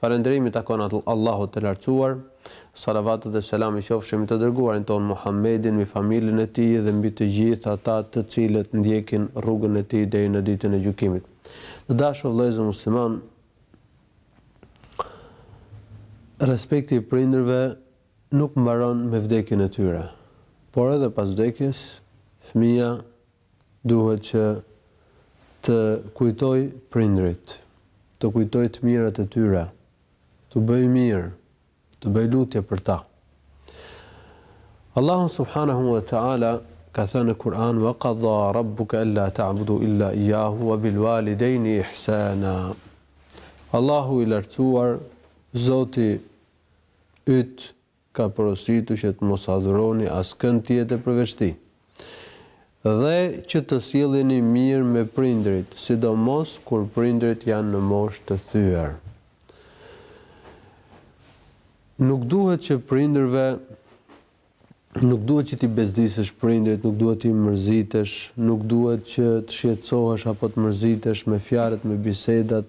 Falënderimi i takon Allahut të Lartësuar, salavatet dhe selamet qofshin mbi të Dërguarin tonë Muhammedin, mbi familjen e tij dhe mbi të gjithë ata të cilët ndjekin rrugën e tij deri në Ditën e Gjykimit. Të dashur vëllezër muslimanë, respekti i prindërve nuk mbaron me vdekjen e tyre, por edhe pas vdekjes fëmija Duhet që të kujtojë prindërit, të kujtojë të mirat e tyre, t'u bëjë mirë, të bëjë lutje për ta. Allahu subhanahu wa ta'ala ka thënë në Kur'an: "Wa qadha rabbuka alla ta'budu illa iyyahu wa bil walidayni ihsana." Allahu i lartësuar, Zoti yt ka porositur që të mos adhuroni askënd tjetër përveç Tij, dhe që të silleni mirë me prindërit, sidomos kur prindërit janë në moshë të thyer. Nuk duhet që prindërve nuk duhet që t'i bezdisesh prindërit, nuk duhet t'i mërzitesh, nuk duhet që të shqetësohesh apo të mërzitesh me fjalët, me bisedat,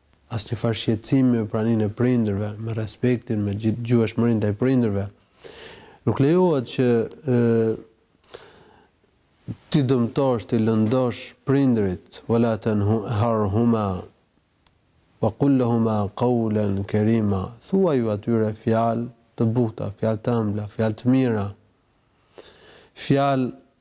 Asnjë farë shqetësimi me praninë e prindërve, me respektin, me dëgjueshmërinë ndaj prindërve. Nuk lejohet që t'i dëmtosh, t'i lëndosh prindërit, wala tanharhuma wa qul lahuma qawlan karima. Thuaju atyre fjalë të buta, fjalë të ëmbla, fjalë të mira, fjalë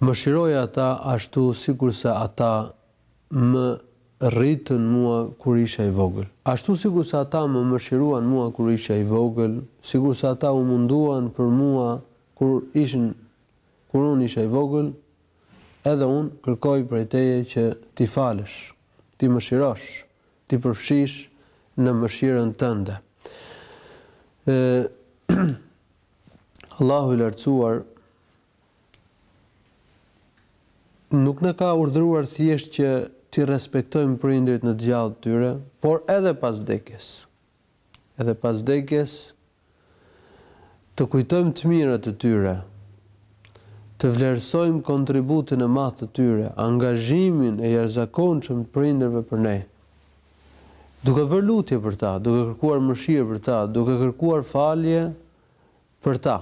Mëshiroji ata ashtu sikurse ata më rritën mua kur isha i vogël. Ashtu sikurse ata më mëshiruan mua kur isha i vogël, sikurse ata u munduan për mua kur ishin kur unë isha i vogël, edhe unë kërkoj prej Teje që t'i falësh, t'i mëshirosh, t'i përfshish në mëshirën Tënde. Allahu i Lartësuar nuk na ka urdhëruar thjesht që t'i respektojmë prindërit në të gjallë të tyre, por edhe pas vdekjes. Edhe pas vdekjes të kujtojmë të mirat e tyre, të vlerësojmë kontributin e madh të tyre, angazhimin e jashtëzakonshëm të prindërve për ne. duke bërë lutje për ta, duke kërkuar mëshirë për ta, duke kërkuar falje për ta.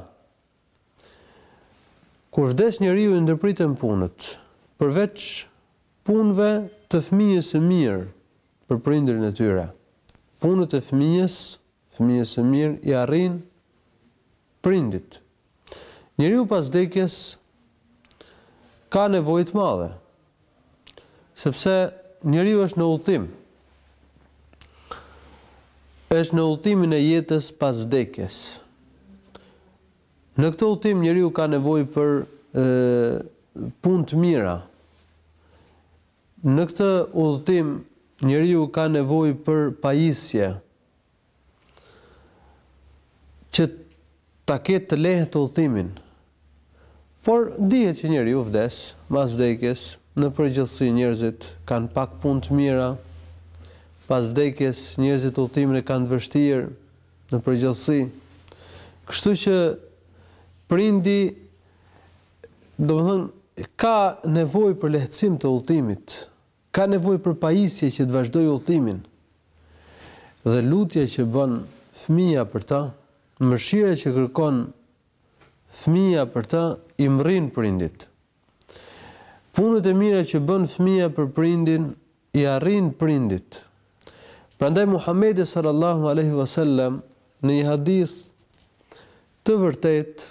Kur vdes njeriu i ndërpriten punët, përveç punëve të fëmijës së mirë për prindërin e tyre. Punët e fëmijës, fëmijës së mirë i arrin Prindit. Njeriu pas vdekjes ka nevojë të madhe, sepse njeriu është në udhëtim, është në udhëtimin e jetës pas vdekjes. Në këtë udhëtim njeriu ka nevojë për punë të mira. Në këtë udhëtim njeriu ka nevojë për pajisje, që ta ketë të lehtë udhëtimin. Por dihet që njeriu vdes, mas vdekjes, në përgjithësi njerëzit kanë pak punë të mira, pas vdekjes njerëzit udhëtimin e kanë të vështirë, në përgjithësi. Kështu që prindi, domethënë, ka nevojë për lehtësim të udhëtimit, Ka nevojë për pajisje që të vazhdojë udhëtimin dhe lutja që bën fëmija për ta, mëshira që kërkon fëmija për ta i mrrin prindit. Punët e mira që bën fëmija për prindin i arrijnë prindit. Prandaj Muhamedi sallallahu alaihi wasallam në një hadith të vërtetë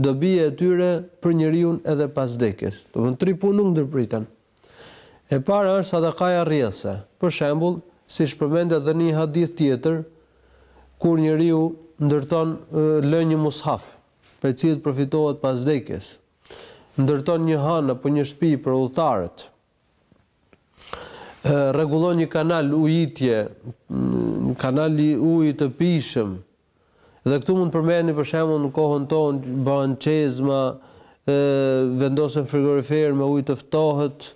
Dobia e tyre për njeriun edhe pas vdekjes. Domethënë tri punë nuk ndërpriten. E para është sadakaja rrjedhëse. Për shembull, siç përmendet dhe në një hadith tjetër, kur njeriu ndërton, lë një mushaf, prej cilit përfitohet pas vdekjes, ndërton një han apo një shtëpi për udhëtarët, rregullon një kanal ujitje, kanal i ujit të pijshëm, Dhe këtu mund të përmendim për shembull në kohën tonë bëhen çezma, ë vendosen frigoriferë me ujë të ftohët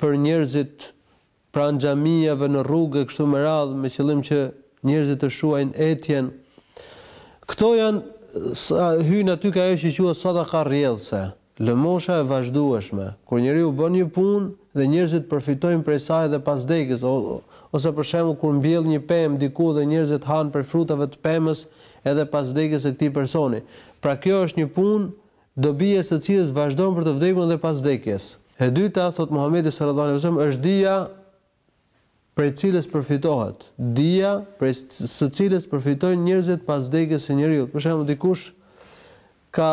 për njerëzit pranë xhamive, në rrugë e kështu me radhë, me qëllim që njerëzit të shuajnë etjen. Këto janë hyjnë aty ke ajo që quhet sadaka rrjedhëse. Lëmosha e vazhdueshme, kur njeriu bën një punë dhe njerëzit përfitojnë prej saj edhe pas vdekjes, ose për shembull kur mbjell një pemë diku dhe njerëzit hanë prej frutave të pemës edhe pas vdekjes së këtij personi. Pra kjo është një punë, dobia e së cilës vazhdon për të vdekurin edhe pas vdekjes. E dyta, thotë Muhamedi sallallahu alejhi ve sellem, është dija prej së cilës përfitohet, dija prej së cilës përfitojnë njerëzit pas vdekjes së njeriut. Për shembull, dikush ka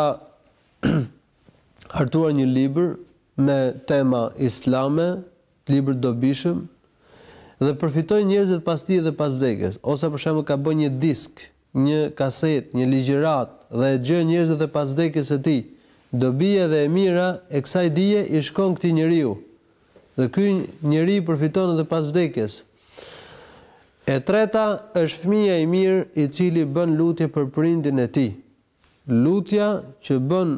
hartuar një libër me tema islame, libër të dobishëm, dhe përfitojnë njerëzit pas tij dhe pas vdekjes, ose për shembull ka bërë një disk një kasetë, një ligjëratë dhe e gjejnë njerëzit dhe pas vdekjes së tij, dobia dhe e mira e kësaj dije i shkon këtij njeriu dhe ky njeri përfiton edhe pas vdekjes. E treta është fëmija i mirë i cili bën lutje për prindin e tij. Lutja që bën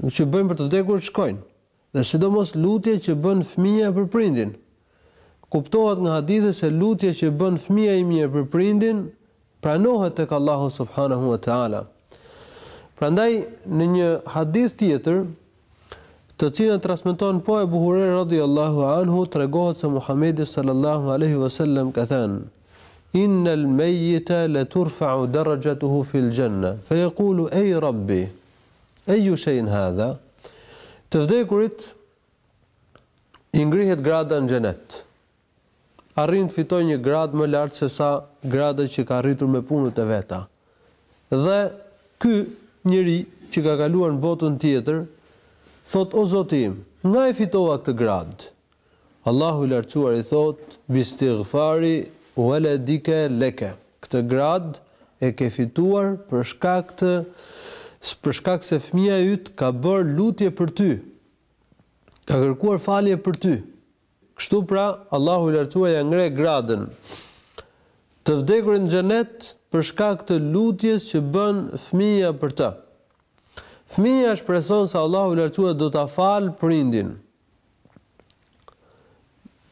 që bëjnë për të vdekur shkojnë, dhe sidomos lutjet që bën fëmija për prindin. Kuptohet nga hadithi se lutja që bën fëmija i mirë për prindin pranohet tek Allahu subhanahu wa ta'ala. Prandaj në një hadith tjetër, të cilin e transmeton po Ebu Hurejra radhiyallahu anhu, tregohet se Muhamedi sallallahu alaihi wasallam ka thënë: Innal mayyita la turfa'u darajatuhu fil janna, fa yaqulu ay rabbi Eyyu shay'in hadha? Të vdekurit i ngrihet grada në xhenet. Arrin të fitojë një gradë më lart se sa grada që ka arritur me punët e veta. Dhe ky njeri që ka kaluar në botën tjetër thotë o Zoti im, nga e fitova këtë gradë? Allahu i Lartësuar i thotë, Bistighfari waladika laka, Këtë gradë e ke fituar për shkak të për shkak se fëmija yt ka bërë lutje për ty, ka kërkuar falje për ty. Kështu pra, Allahu i Lartësuar ia ngre gradën të vdekurit në xhenet për shkak të lutjes që bën fëmija për të. Fëmija shpreson se Allahu i Lartësuar do ta falë prindin,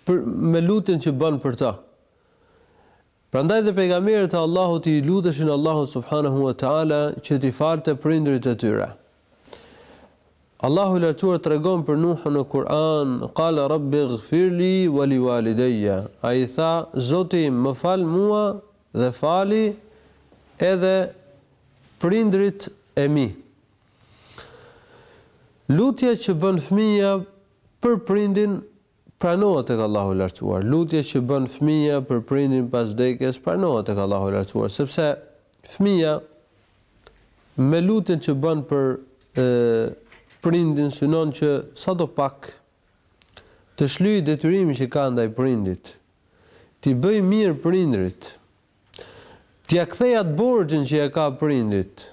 për me lutjen që bën për të. Prandaj dhe pejgamberët e Allahut i luteshin Allahut subhanahu wa taala që t'i falte prindërit e tyre. Allahu i Lartësuar tregon për Nuhun në Kur'an, "Qala Rabbi ighfirli wa li walidayya." Ai tha, "Zoti im, më fal mua dhe fali edhe prindërit e mi." Lutja që bën fëmija për prindin pranohet tek Allahu i Lartësuar. Lutja që bën fëmija për prindin pas vdekjes pranohet tek Allahu i Lartësuar, sepse fëmija me lutjen që bën për e, prindin synon që sado pak të shlyejë detyrimin që ka ndaj prindit, t'i bëjë mirë prindrit. T'ia kthejë atë borxhin që ia ka prindit.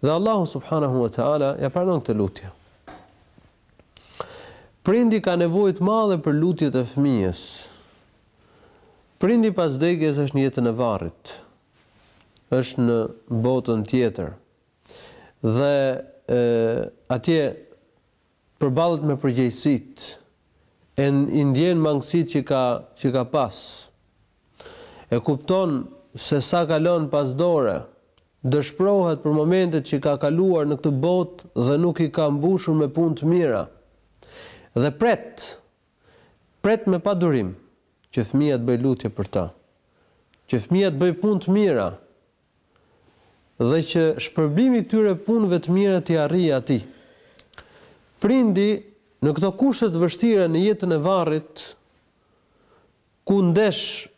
Dhe Allahu subhanahu wa ta'ala ia pranon këtë lutje. Prindi ka nevojë të madhe për lutjet e fëmijës. Prindi pas vdekjes është në jetën e varrit. Është në botën tjetër. Dhe e, atje përballet me përgjegjësitë e i ndjen mangësitë që ka që ka pas e kupton se sa ka lënë pas dore dëshprohet për momentet që ka kaluar në këtë botë dhe nuk i ka mbushur me punë të mira dhe pret pret me padurim që fëmija të bëjë lutje për ta që fëmija të bëjë punë të mira dhe që shpërblimi i këtyre punëve të mira t'i arrijë atij. Prindi, në këto kushte të vështira në jetën e varrit, ku ndesh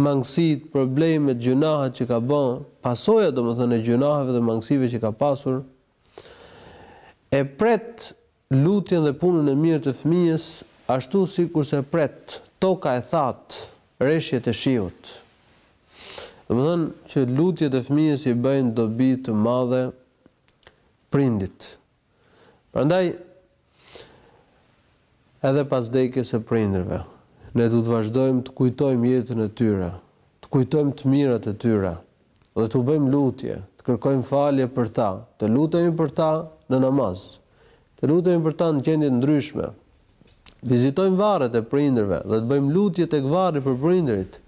mangësitë, problemet, gjynahet që ka bë, pasojat domethënë e gjynaheve dhe mangësive që ka pasur, e pret lutjen dhe punën e mirë të fëmijës ashtu sikurse pret toka e thatë reshjet e shiut. Domethënë që lutjet e fëmijës i bëjnë dobi të madhe prindit. Prandaj edhe pas vdekjes së prindërve, ne duhet të vazhdojmë të kujtojmë jetën e tyre, të kujtojmë të mirat e tyre. Dhe t'u bëjmë lutje, të kërkojmë falje për ta, të lutemi për ta në namaz, të lutemi për ta në gjendje të ndryshme, vizitojmë varret e prindërve dhe të bëjmë lutje tek varri për prindërit.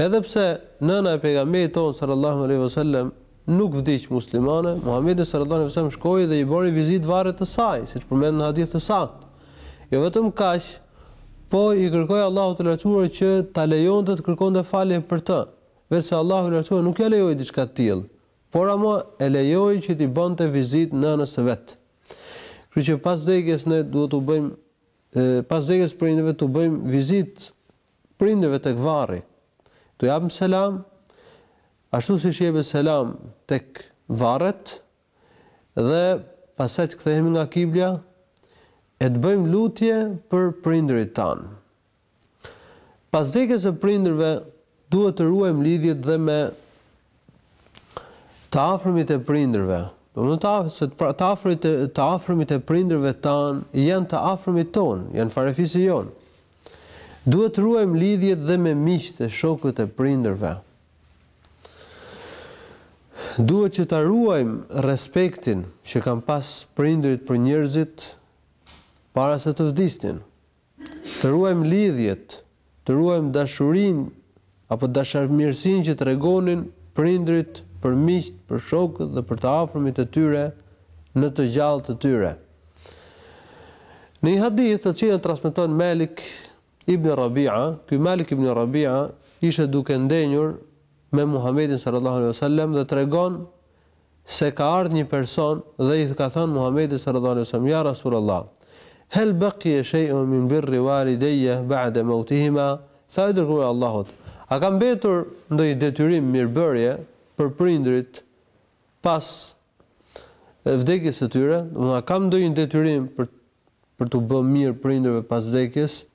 Edhe pse nëna e Pejgamberit tonë sallallahu alejhi ve sellem nuk vdiq muslimane, Muhamedi sallallahu alejhi ve sellem shkoi dhe i bëri vizitë varrit të saj, siç përmendet në hadith të saktë. Jo vetëm kaq, po i kërkoi Allahut të Lartësuar që ta lejonte të kërkonte falje për të, veçse Allahu i Lartësuar nuk ia lejoi diçka të tillë, por ama e lejoi që t'i bënte vizitë nënës së vet. Kështu që pas vdekjes ne duhet t'u bëjmë pas vdekjes prindërve t'u bëjmë vizitë prindërve tek varri. T'u japim selam, ashtu siç jepet selam tek varret dhe pastaj të kthehemi nga kiblja e të bëjmë lutje për prindërit tanë. Pas vdekjes së prindërve, duhet të ruajmë lidhjet dhe me të afërmit e prindërve. Domethënë të afërmit pra, e, të afërmit e prindërve tanë janë të afërmit tonë, janë farefisi jonë. Duhet të ruajmë lidhjet dhe me miqtë e shokët e prindërve. Duhet që ta ruajmë respektin që kanë pas prindërit për njerëzit para se të vdisnin. Të ruajmë lidhjet, të ruajmë dashurinë apo dashamirësinë që tregonin prindërit për miqtë, për shokët dhe për të afërmit e tyre në të gjallë të tyre. Në një hadith të cilin transmeton Malik ibn Rabi'a, ky Malik ibn Rabi'a ishte duke ndenjur me Muhamedin sallallahu alaihi wasallam dhe tregon se ka ardhë një person dhe i ka thënë Muhammedit sallallahu alejhi ve sellem, Ja Rasulullah, hel baqiye shay'un min birri walidayya ba'de mawtihima, Tha, O i Dërguari i Allahut, a ka mbetur ndonjë detyrim mirëbërje për prindërit pas vdekjes së tyre, a kam ndonjë detyrim për për t'u bë mirë prindërve pas vdekjes?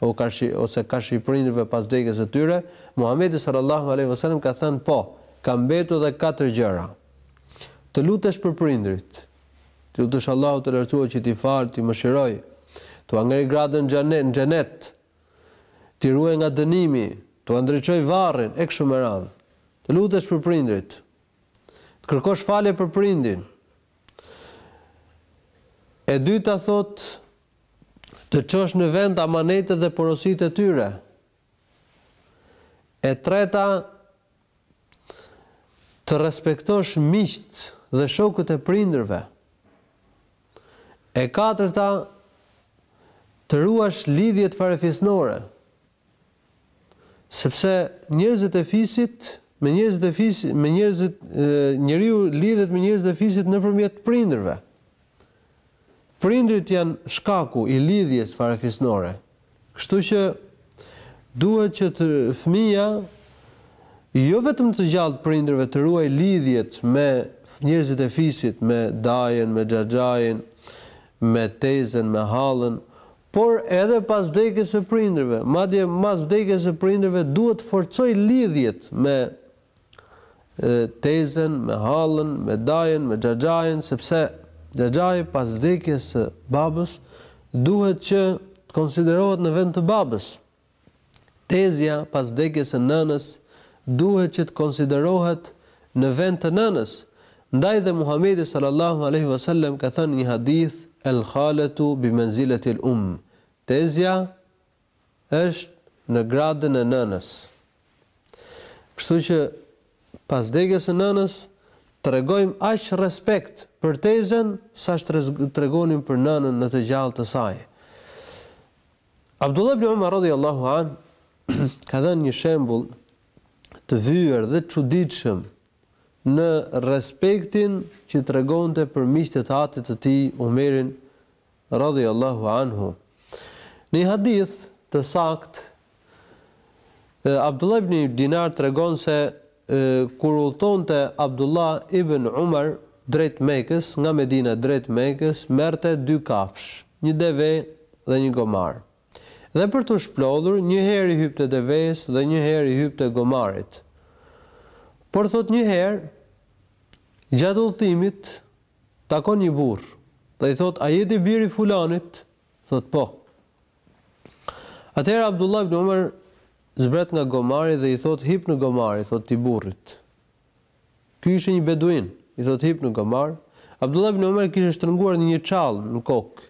ose karshi prindërve pas vdekjes së tyre, Muhamedi sallallahu alejhi ve selem ka thënë po, ka mbetur dhe katër gjëra, Të lutesh për prindërit, t'i lutesh Allahut të Lartësuar që t'i falë, t'i mëshirojë, t'ua ngrej gradën në xhenet, t'i ruajë nga dënimi, t'ua ndriçojë varrin, e kështu me radhë. Të lutesh për prindërit. Të kërkosh falje për prindin. E dyta thotë, të çosh në vend amanetet dhe porositë e tyre. E treta, të respektosh miqtë dhe shokët e prindërve. E katërta, të ruash lidhjet farefisnore. Sepse njerëzit e fisit, me njerëzit e fisit, me njerëzit, njeriu lidhet me njerëzit e fisit nëpërmjet prindërve. Prindërit janë shkaku i lidhjes farefisnore. Kështu që duhet që të fëmija jo vetëm të gjallë prindërve të ruaj lidhjet me njerëzit e fisit, me dajën, me xhaxhain, me tezen, me hallën, Por edhe pas vdekjes së prindërve, madje mas vdekjes së prindërve duhet të forcojë lidhjet me tezen, me hallën, me dajën, me xhaxhain, sepse xhaxhai pas vdekjes së babës duhet që të konsiderohet në vend të babës. Tezja pas vdekjes së nënës duhet që të konsiderohet në vend të nënës, ndaj dhe Muhamedi sallallahu alejhi ve sellem ka thënë një hadith, El-khaletu bi menzilati el-umm, Tezja është në gradën e nënës. Kështu që pas vdekjes së nënës tregojmë aq respekt për tezën sa tregonim për nënën në të gjallë të saj. Abdullah ibn Umar radhiyallahu an ka dhënë një shembull të vyer dhe të çuditshëm në respektin që tregonte për miqtë e atit të tij Umerin radhiyallahu anhu. Në një hadith të saktë Abdullah ibn Dinar tregon se Kur udhëtonte Abdullah ibn Umar drejt Mekës, nga Medina drejt Mekës, merrte dy kafshë, një deve dhe një gomar. Dhe për t'u shplodhur, një herë i hypte devesë dhe një herë i hypte gomarit. Por thotë një herë, gjatë udhëtimit, takon një burrë dhe i thotë, A je ti biri i fulanit? Thotë, Po. Atëherë Abdullah ibn Umar zbret nga gomari dhe i thotë, Hip në gomar, i thotë, atij burrit. Ky ishte një beduin, i thotë, Hip në gomar. Abdullah ibn Umar kishte shtrënguar një çallmë në kokë.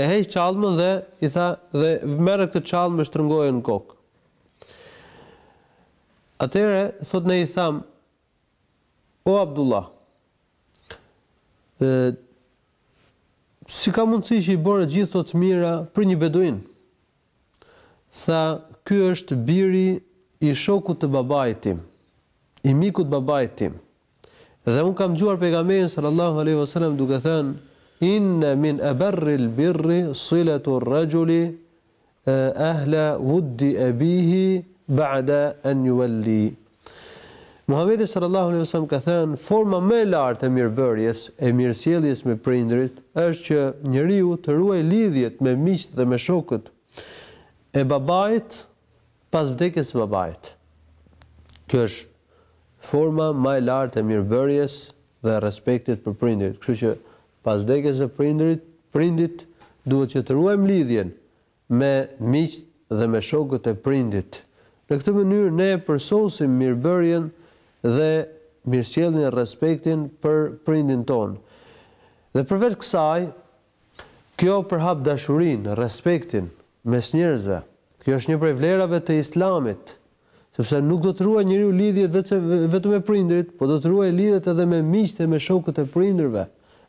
E heq çallmën dhe i tha, dhe merre këtë çallmë e shtrëngoje në kokë. Atëherë, thotë, ne i thamë, O Abdullah! Ë, si ka mundësi që i bëre gjithë këto të mira për një beduin? Tha, Ky është biri i shokut të babait tim, i mikut të babait tim. Dhe unë kam dëgjuar Pejgamberin sallallahu alejhi ve sellem duke thënë: Inne min abarril birri silatu rrajuli Ahla wuddi abihi ba'da an yuwalli Muhamedi sallallahu alejhi wasallam ka thënë, forma më e lartë e mirëbërjes, e mirësjelljes me prindërit, është që njeriu të ruajë lidhjet me miqtë dhe me shokët e babait pas vdekjes së babait. Kjo është forma më e lartë e mirëbërjes dhe respektit për prindërit. Kështu që Pas vdekjes së prindërit, prindit, duhet që të ruajmë lidhjen me miqtë dhe me shokët e prindit. Në këtë mënyrë ne e përsosim mirëbërjen dhe mirësjelljen e respektin për prindin tonë. Dhe përveç kësaj, kjo përhap dashurinë, respektin mes njerëzve. Kjo është një prej vlerave të Islamit. Sepse nuk do të ruajë njeriu lidhjet vetëm me prindërit, po do të ruajë lidhjet edhe me miqtë e me shokët e prindërve.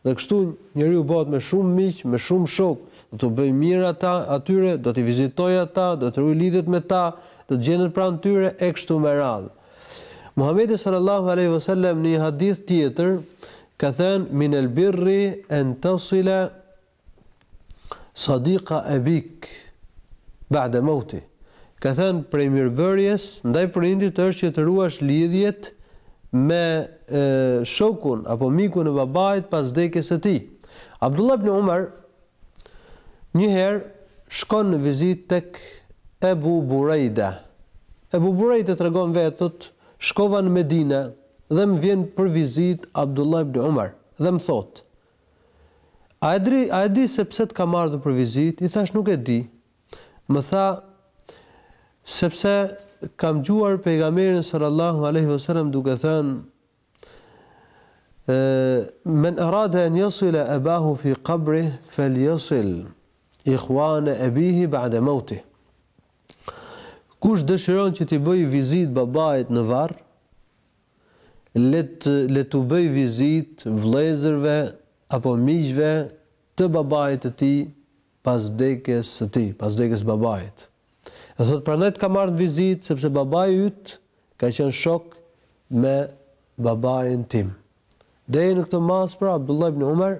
Dhe kështu njeriu bëhet me shumë miq, me shumë shokë, do t'u bëjë mirë ata, atyre, do t'i vizitojë ata, do të ruajë lidhjet me ta, do të gjendet pranë tyre e kështu me radhë. Muhamedi sallallahu alejhi ve selem në një hadith tjetër ka thënë minel birri en tasila Sadiqa Abik ba'de mauti, ka thënë prej mirëbërjes ndaj prindit është që të ruash lidhjet me shokun apo mikun e babait pas vdekjes së tij. Abdullah ibn Umar një herë shkon në vizitë tek Ebu Burejda. Ebu Burejda tregon vetë thotë shkova në Medina dhe më vjen për vizitë Abdullah ibn Umar dhe më thotë A e di se pse të kam ardhur për vizitë? I thashë nuk e di. Më tha, Sepse kam dëgjuar Pejgamberin sallallahu alejhi ve sellem duke thënë Men arada an yasila abahu fi qabrih falyasil ikhwana abihi ba'da mawtih. Kush dëshiron që t'i bëjë vizitë babait në varr, le t'u bëjë vizitë vëllezërve apo miqve të babait të tij pas vdekjes së tij, pas vdekjes së babait. Dhe thotë prandaj të kam ardhur vizitë sepse babai yt ka qenë shok me babain tim. Deri në këtë masë pra Abdullah ibn Umar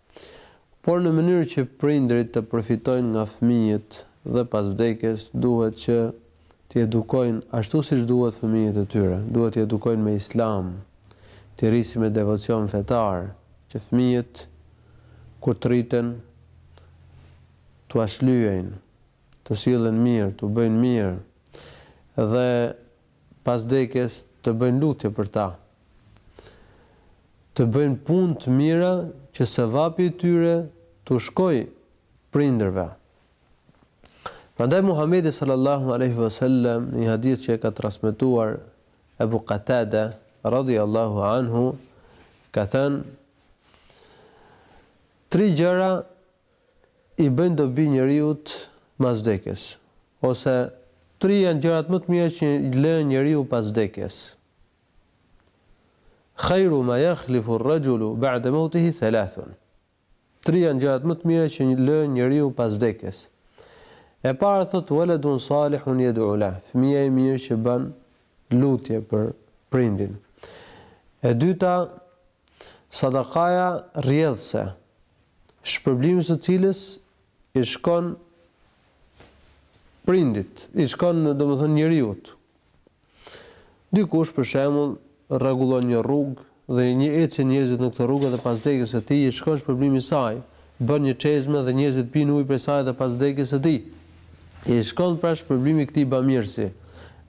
Por në mënyrë që prindërit të përfitojnë nga fëmijët dhe pas vdekjes duhet që t'i edukojnë ashtu siç duhet fëmijët e tyre, duhet t'i edukojnë me Islam, t'i rrisin me devocion fetar, që fëmijët kur të rriten t'ua shlyejnë, t'u sillen mirë, t'u bëjnë mirë dhe pas vdekjes të bëjnë lutje për ta, të bëjnë punë të mira që sevapi i tyre t'u shkojë prindërve. Prandaj Muhamedi sallallahu alejhi ve sellem në një hadith që e ka transmetuar Ebu Katade radhiyallahu anhu ka thënë tri gjëra i bëjnë dobi njeriut mas vdekjes ose tri janë gjërat më të mira që lën njeriu pas vdekjes Khairu ma yakhlifu ar-rajulu ba'de mautihi thalathun tri janë gjërat më të mira që lën njeriu pas vdekjes e para thotë waladun salihun yad'u la fëmija i mirë që bën lutje për prindin e dyta sadakaja rrjedhëse shpërblimi i së cilës i shkon prindit, i shkon domethënë njeriut. Dikush për shembull rregullon një rrugë dhe ecin njerëzit në këtë rrugë dhe pas vdekjes së tij i shkon shpërblimi i saj, bën një çezme dhe njerëzit pinë ujë prej saj dhe pas vdekjes së tij i shkon pra shpërblimi këtij bamirësi.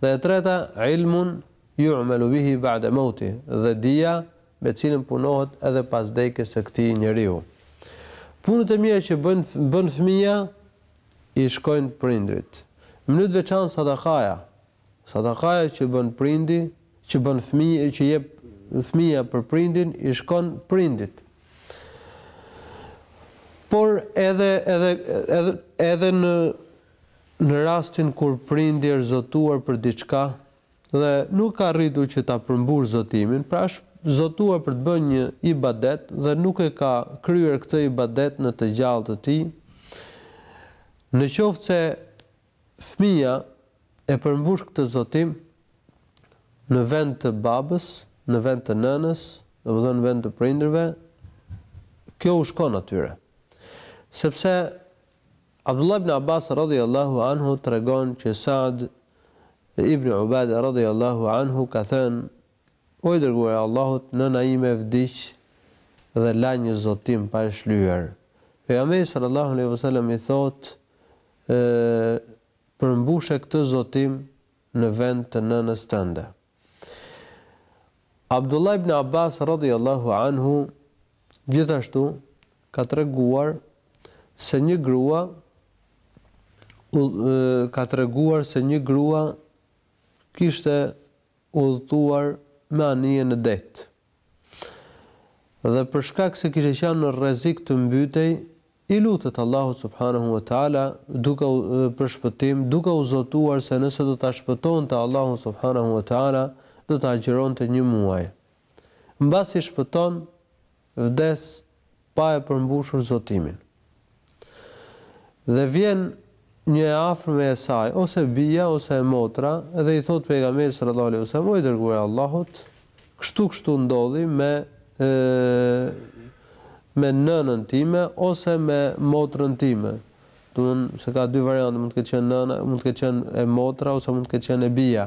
Dhe e treta ilmun yu'malu bihi ba'de mauti, dhe dija me të cilën punohet edhe pas vdekjes së këtij njeriu. Punët e mira që bën bën fëmija i shkojnë prindrit. Në mënyrë të veçantë sadakaja. Sadakaja që bën prindi, që bën fëmija, që jep fëmija për prindin i shkon prindit. Por edhe edhe edhe edhe në në rastin kur prindi është zotuar për diçka, Dhe nuk ka arritur që ta përmbushë zotimin, pra është zotuar për të bërë një ibadet dhe nuk e ka kryer këtë ibadet në të gjallë të tij, në qoftë se fëmija e përmbush këtë zotim në vend të babës, në vend të nënës, domethënë në vend të prindërve, kjo u shkon atyre. Sepse Abdullah ibn Abbas radhiyallahu anhu tregon që Sa'd ibn Ubade radhiyallahu anhu ka thënë, O i Dërguari i Allahut, nëna ime vdiq dhe la një zotim pa e shlyer. Pejgamberi sallallahu alejhi ve sellem i thotë, Përmbushe këtë zotim në vend të nënës tënde. Abdullah ibn Abbas radhiyallahu anhu gjithashtu ka treguar se një grua ka treguar se një grua kishte udhëtuar me anije në det. Dhe për shkak se kishte qenë në rrezik të mbytej, i lutet Allahut subhanehu ve teala duke u për shpëtim, duke u zotuar se nëse do ta shpëtonte Allahu subhanehu ve teala, do të agjëronte një muaj. Mbasi shpëton, vdes pa e përmbushur zotimin. Dhe vjen një e afërme e saj, ose bija, ose e motra, dhe i thotë Pejgamberit sallallahu alejhi ve sellem, O i Dërguari i Allahut, kështu kështu ndodhi me me nënën time ose me motrën time. Domethënë se ka dy variante, mund të ketë qenë nëna, mund të ketë qenë e motra ose mund të ketë qenë e bija.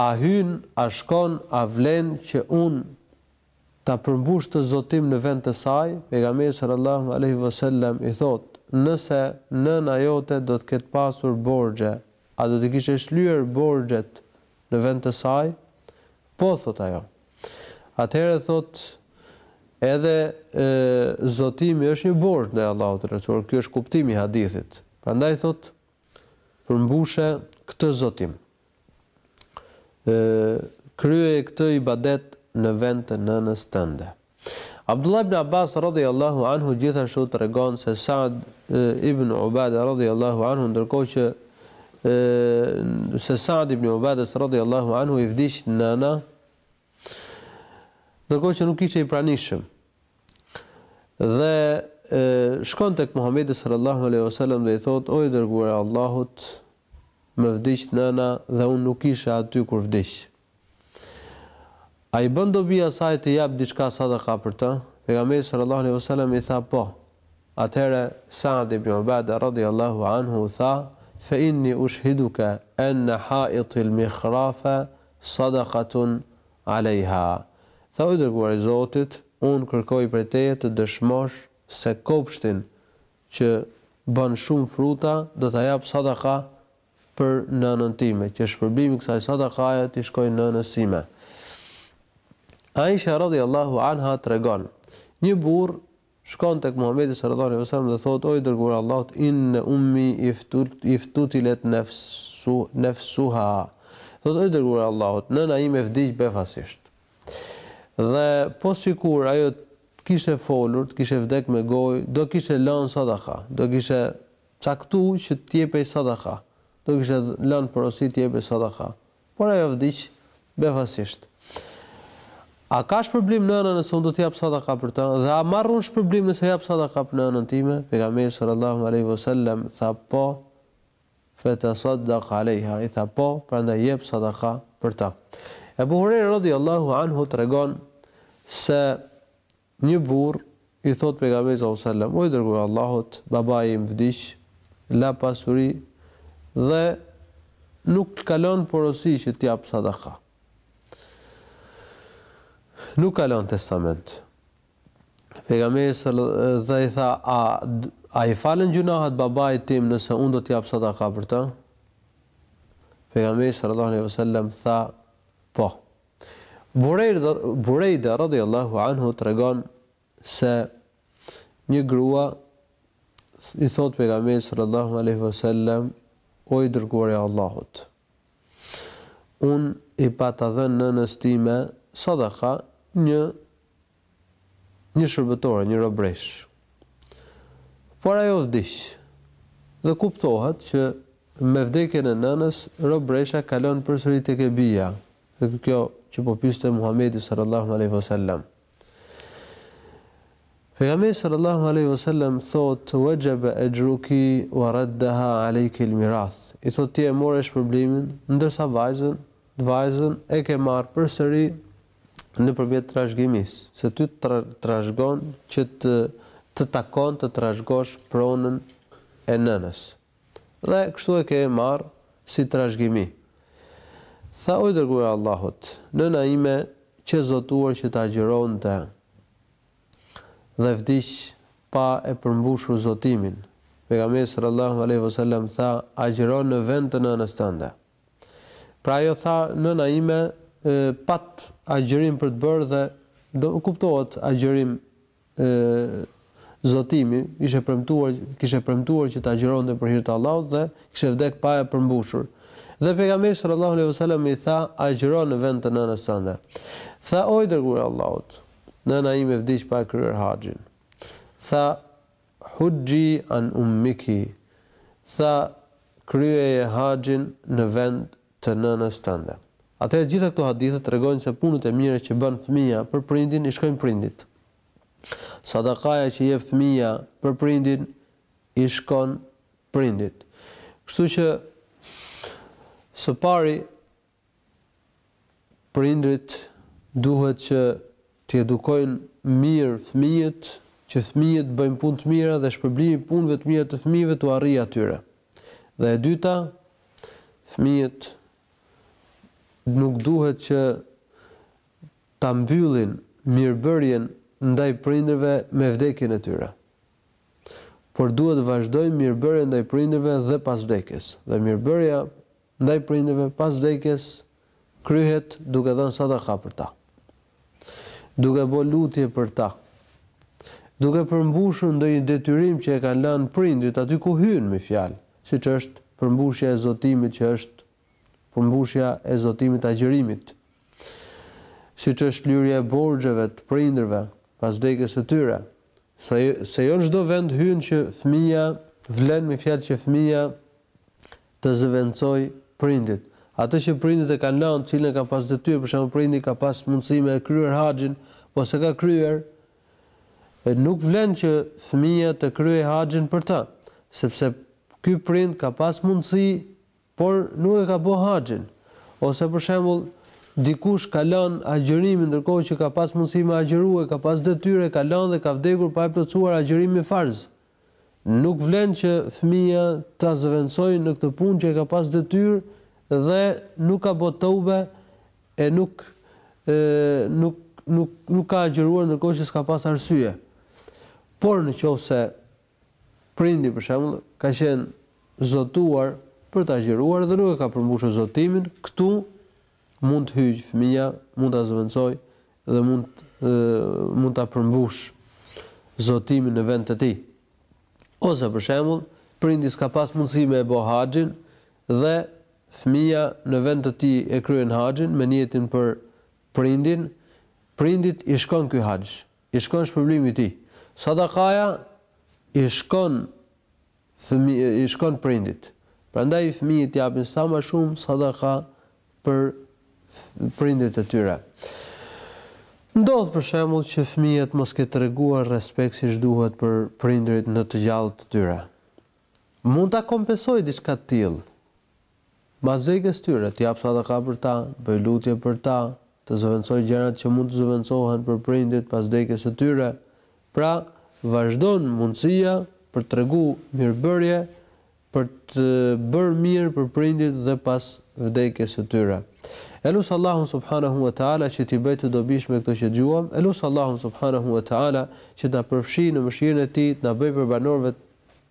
A hyn, a shkon, a vlen që unë ta përmbush këtë zotim në vend të saj, Pejgamberi sallallâhu alejhi ve sellem i thotë, Nëse nëna jote do të ketë pasur borxhe, a do t'i kishe shlyer borxhet në vend të saj? Po, thotë ajo. Atëherë thotë, Edhe zotimi është një borxh ndaj Allahut të Lartësuar. Ky është kuptimi i hadithit. Prandaj thotë, përmbushe këtë zotim. Kryeje këtë ibadet në vend të nënës tënde. Abdullah ibn Abbas radhiyallahu anhu gjithashtu tregon se Sa'd ibn Ubada radhiyallahu anhu ndërkohë që se Sa'd ibn Ubadës radhiyallahu anhu i vdiq nëna, ndërkohë që nuk ishte i pranishëm. Dhe e, shkon tek Muhamedi sallallahu alaihi wasallam dhe i thotë: "O i dërguari i Allahut, më vdiq nëna dhe unë nuk isha aty kur vdiq." A i bën dobi asaj të jap diçka sadaka për të? Pejgamberi sallallahu alaihi wasallam i tha po. Atëherë Sa'd ibn Ubada radhiyallahu anhu tha: "Fa inni ushhiduka anna ha'itil mikhrafa sadaqatun alejha. Tha, O i Dërguari i Zotit, unë kërkoj prej teje të dëshmosh se kopshtin që bën shumë fruta do ta jap sadaqa për nënën time, që shpërblimi i kësaj sadaqaje t'i shkojë nënës sime. Aisha radhiyallahu anha tregon, Një burrë Shkon tek Muhamedi sallallahu alejhi ve sellem dhe thotë, O i Dërguari i Allahut, inne ummi iftutilet nefsuha, thotë, O i Dërguari i Allahut, nëna ime vdiq befasisht. Dhe po sikur ajo të kishte folur, të kishte vdekur me gojë, do kishte lënë sadaka, do kishte caktuar që të jepej sadaka, do kishte lënë porosi të jepej sadaka, Por ajo vdiq befasisht. A ka shpërblim nëna nëse unë do të jap sadaka për të? Dhe a marr unë shpërblim nëse jap sadaka për nënën time? Pejgamberi sallallahu alejhi ve sellem tha po, Fetasaddaq alejha, i tha po, prandaj jep sadaka për të. Ebu Hurejra radijallahu anhu tregon se Një burrë i thotë Pejgamberit sallallahu alejhi ve sellem, O i Dërguari i Allahut, babai im vdiq, la pasuri dhe nuk ka lënë porosi që të jap sadaka. Nuk ka lënë testament. Pejgamberi sallallahu dhe i tha, a a i falen gjynahet babait tim nëse unë do të jap sadaka për të? Pejgamberi sallallahu alejhi ve sellem tha, po, Burejda radijallahu anhu tregon se një grua i thotë pejgamberit sallallahu alaihi wasallam o i dërguari i Allahut unë i pata dhënë nënës time sadaka një një shërbëtore, një robreshë. Por ajo vdiq. Dhe kuptohet që me vdekjen e nënës, robresha kalon përsëri tek e bija, tek kjo që po pyeste Muhamedin sallallahu alejhi ve sellem. Pejgamberi sallallahu alejhi ve sellem thotë wajaba ajruki wa raddaha alejki almirath. I thotë ti e more shpërblimin, ndërsa vajzën, vajzën e ke marrë përsëri nëpërmjet trashëgimisë, se ty trashëgon që të takon të trashëgosh pronën e nënës. Dhe kështu e ke marrë si trashëgimi. Tha o i dërguari i Allahut, nëna ime qe zotuar që të agjëronte dhe vdiq pa e përmbushur zotimin. Pejgamberi sallallahu alejhi wasallam tha, agjëro në vend të nënës tënde. Pra ajo tha nëna ime pat agjërim për të bërë dhe kuptohet agjërim zotimi ishte premtuar kishte premtuar që të agjëronte për hir të Allahut dhe kishte vdek pa e përmbushur dhe pejgamberi sallallahu alejhi wasallam i tha agjëro në vend të nënës tënde tha o i dërguari i Allahut nëna ime vdiq pa e kryer haxhin tha Huxhi an ummiki, tha, Kryeje haxhin në vend të nënës tënde. Atëherë të gjitha këto hadithe tregojnë se punët e mira që bën fëmija për prindin i shkojnë prindit. Sadakaja që jep fëmija për prindin i shkon prindit. Kështu që së pari Prindërit duhet që t'i edukojnë mirë fëmijët, që fëmijët të bëjnë punë të mira dhe shpërblimi i punëve të mira të fëmijëve t'u arrijë atyre. Dhe e dyta, fëmijët nuk duhet që ta mbyllin mirëbërjen ndaj prindërve me vdekjen e tyre, por duhet të vazhdojnë mirëbërjen ndaj prindërve dhe pas vdekjes. Dhe mirëbërja ndaj prindërve pas vdekjes kryhet duke dhënë sadaka për ta, duke bo lutje për ta, duke përmbushur ndonjë detyrim që e kanë lënë prindrit aty ku hyn me fjalë, siç është përmbushja e zotimit siç është përmbushja e zotimit të agjërimit, siç është larja e borxheve të prindërve pas vdekjes së tyre, se se jo në çdo vend hyn që fëmija vlen me fjalë që fëmija të zëvendësojë prindit. Atë që prindit e kanë lënë, të cilën e kanë pas detyrë, për shembull prindi ka pas mundësi me e kryer haxhin, po s'e ka kryer, nuk vlen që fëmija të kryejë haxhin për të, sepse ky prind ka pas mundësi, por nuk e ka bo haxhin. Ose për shembull, dikush ka lënë agjërimin ndërkohë që ka pas mundësi me agjërue, ka pas detyrë, e ka lënë dhe ka vdekur pa e plotësuar agjërimin farz. Nuk vlen që fëmija ta zëvendësojë në këtë punë që e ka pas detyrë dhe nuk ka bo teube e nuk e nuk nuk nuk ka agjëruar ndërkohë që s'ka pas arsye. Por në qoftë se prindi për shembull ka qenë zotuar për të agjëruar dhe nuk e ka përmbushur zotimin, këtu mund të hyjë fëmija, mund ta zëvendësojë dhe mund mund ta përmbushë zotimin në vend të tij. Ose për shembull, prindi s'ka pas mundësi me e bo haxhin dhe fëmija në vend të tij e kryen haxhin me nijetin për prindin, prindit i shkon ky haxh, i shkon shpërblimi i tij. Sadakaja i shkon Fëmijë i shkon prindit. Prandaj fëmijët të japin sa më shumë sadaka për prindërit e tyre. Ndodh për shembull që fëmija të mos ketë treguar respekt siç duhet për prindërit në të gjallë të tyre. Mund ta kompensojë diçka të tillë Mbas vdekjes së tyre, të japë sadaka për ta, të bëjë lutje për ta, të zëvendësojë gjërat që mund të zëvendësohen për prindit pas vdekjes së tyre. Pra, vazhdon mundësia për të tregu mirëbërje, për të bërë mirë për prindit dhe pas vdekjes së tyre. E lus Allahun subhanehu ve teala që t'i bëjë të dobishme këto që dëgjuam, e lus Allahun subhanehu ve teala që të na përfshijë në mëshirën e Tij, të na bëjë prej banorëve